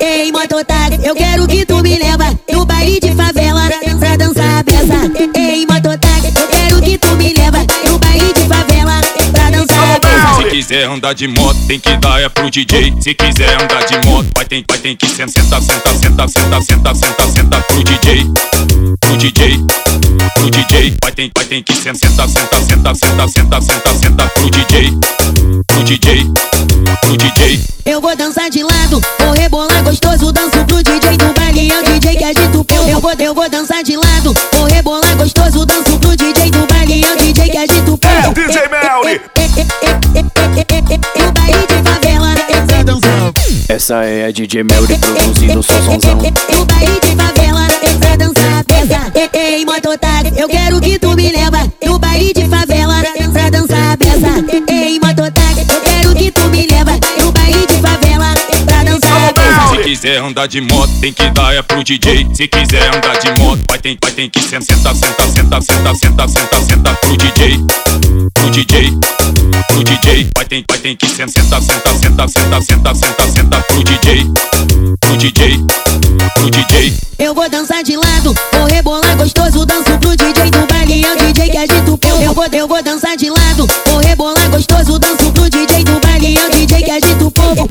Ei, mototáxi, eu quero que tu me leva no baile de favela pra dançar a peça. Ei, mototáxi, eu quero que tu me leva no baile de favela pra dançar a peça. Se quiser andar de moto, tem que dar é pro DJ. Se quiser andar de moto, vai tem, vai tem que senta, senta, senta, senta, senta, senta, senta, senta pro DJ. Pro DJ, pro DJ. Vai tem, vai tem que senta, senta, senta, senta, senta, senta, senta, senta pro DJ. Pro DJ, vou dançar de lado, vou rebolar gostoso, danço pro DJ do baile, é o DJ que agita o povo. Eu vou, eu vou dançar de lado, vou rebolar gostoso, danço pro DJ do baile, é o DJ que agita o povo. É o DJ Melly. Baile de favela, dançar. Essa é a DJ Melry produzindo só sonzão. No baile de favela, quiser andar de moto, tem que dar é pro DJ. Se quiser andar de moto, vai tem, vai tem que senta, senta, senta, senta, senta, senta, senta, senta pro DJ. Pro DJ, pro DJ. Vai tem, vai tem que senta, senta, senta, senta, senta, senta, senta, senta pro DJ. Pro DJ, pro DJ. Eu vou dançar de lado, vou rebolar gostoso, danço pro DJ do baile, é o DJ que agita o povo. Eu vou, eu vou dançar de lado, vou rebolar gostoso, danço pro DJ do baile, é o DJ que agita o povo.